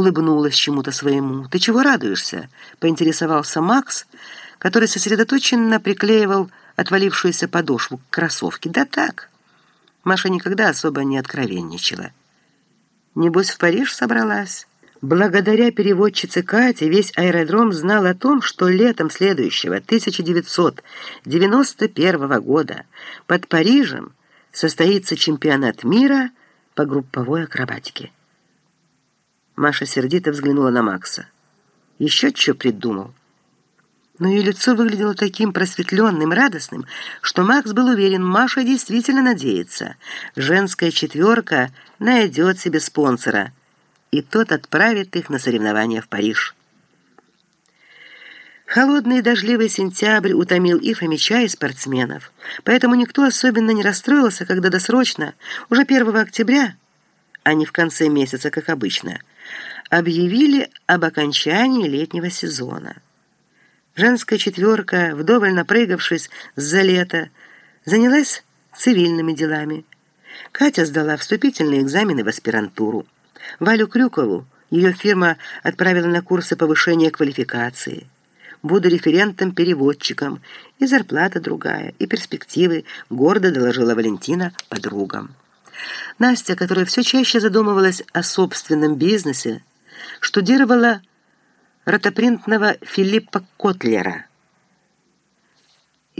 улыбнулась чему-то своему. «Ты чего радуешься?» — поинтересовался Макс, который сосредоточенно приклеивал отвалившуюся подошву к кроссовке. «Да так». Маша никогда особо не откровенничала. «Небось, в Париж собралась?» Благодаря переводчице Кате весь аэродром знал о том, что летом следующего, 1991 года, под Парижем состоится чемпионат мира по групповой акробатике. Маша сердито взглянула на Макса. Еще что придумал? Но ее лицо выглядело таким просветленным, радостным, что Макс был уверен, Маша действительно надеется. Женская четверка найдет себе спонсора, и тот отправит их на соревнования в Париж. Холодный и дождливый сентябрь утомил и Фомича, и спортсменов, поэтому никто особенно не расстроился, когда досрочно, уже 1 октября, а не в конце месяца, как обычно, объявили об окончании летнего сезона. Женская четверка, вдоволь напрыгавшись за лето, занялась цивильными делами. Катя сдала вступительные экзамены в аспирантуру. Валю Крюкову ее фирма отправила на курсы повышения квалификации. Буду референтом-переводчиком, и зарплата другая, и перспективы, гордо доложила Валентина подругам. Настя, которая все чаще задумывалась о собственном бизнесе, штудировала ротопринтного Филиппа Котлера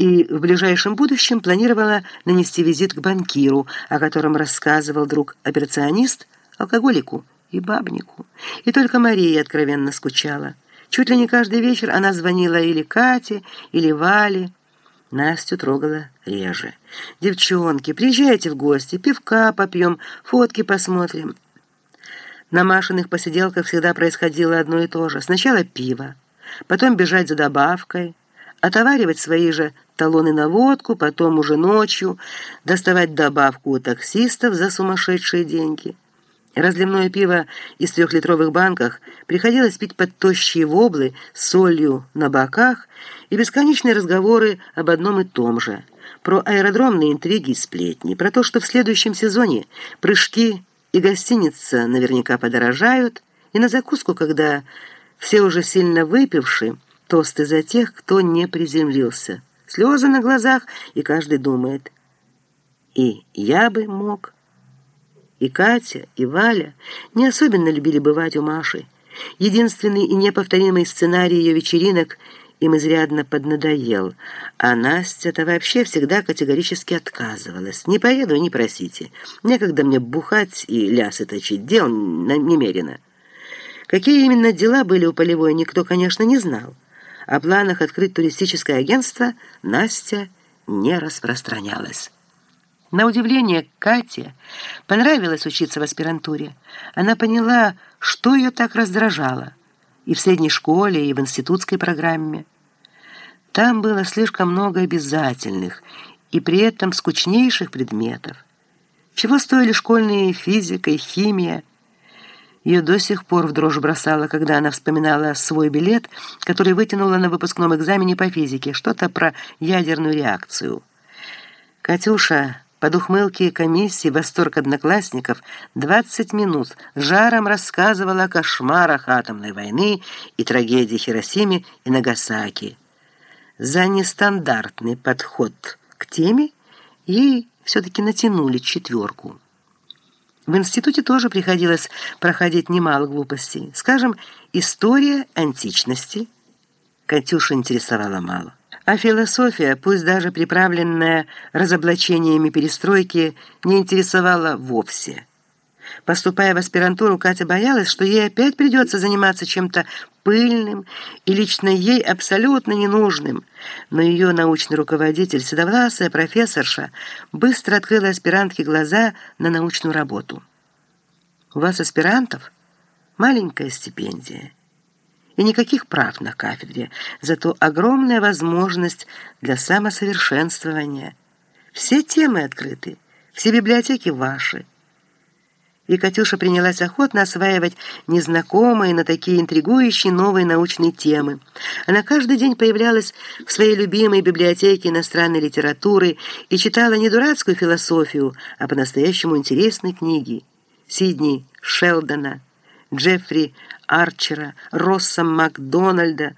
и в ближайшем будущем планировала нанести визит к банкиру, о котором рассказывал друг-операционист, алкоголику и бабнику. И только Мария откровенно скучала. Чуть ли не каждый вечер она звонила или Кате, или Вале. Настю трогала реже. «Девчонки, приезжайте в гости, пивка попьем, фотки посмотрим». На Машиных посиделках всегда происходило одно и то же. Сначала пиво, потом бежать за добавкой, отоваривать свои же талоны на водку, потом уже ночью доставать добавку у таксистов за сумасшедшие деньги. Разливное пиво из трехлитровых банках приходилось пить под тощие воблы с солью на боках и бесконечные разговоры об одном и том же. Про аэродромные интриги и сплетни, про то, что в следующем сезоне прыжки и гостиница наверняка подорожают, и на закуску, когда все уже сильно выпивши, тосты за тех, кто не приземлился. Слезы на глазах, и каждый думает. И я бы мог. И Катя, и Валя не особенно любили бывать у Маши. Единственный и неповторимый сценарий ее вечеринок – им изрядно поднадоел, а Настя-то вообще всегда категорически отказывалась. «Не поеду, не просите. Некогда мне бухать и лясы точить, дел немерено». Какие именно дела были у Полевой, никто, конечно, не знал. О планах открыть туристическое агентство Настя не распространялась. На удивление Кате понравилось учиться в аспирантуре. Она поняла, что ее так раздражало – и в средней школе, и в институтской программе. Там было слишком много обязательных и при этом скучнейших предметов. Чего стоили школьные физика и химия? Ее до сих пор в дрожь бросала, когда она вспоминала свой билет, который вытянула на выпускном экзамене по физике, что-то про ядерную реакцию. «Катюша, под ухмылки комиссии восторг одноклассников 20 минут жаром рассказывала о кошмарах атомной войны и трагедии Хиросимы и Нагасаки. За нестандартный подход к теме ей все-таки натянули четверку. В институте тоже приходилось проходить немало глупостей. Скажем, история античности Катюша интересовала мало. А философия, пусть даже приправленная разоблачениями перестройки, не интересовала вовсе. Поступая в аспирантуру, Катя боялась, что ей опять придется заниматься чем-то пыльным и лично ей абсолютно ненужным. Но ее научный руководитель, седовласая профессорша, быстро открыла аспирантке глаза на научную работу. «У вас аспирантов маленькая стипендия» и никаких прав на кафедре, зато огромная возможность для самосовершенствования. Все темы открыты, все библиотеки ваши. И Катюша принялась охотно осваивать незнакомые, но такие интригующие новые научные темы. Она каждый день появлялась в своей любимой библиотеке иностранной литературы и читала не дурацкую философию, а по-настоящему интересные книги Сидни Шелдона, Джеффри Арчера, Росса Макдональда,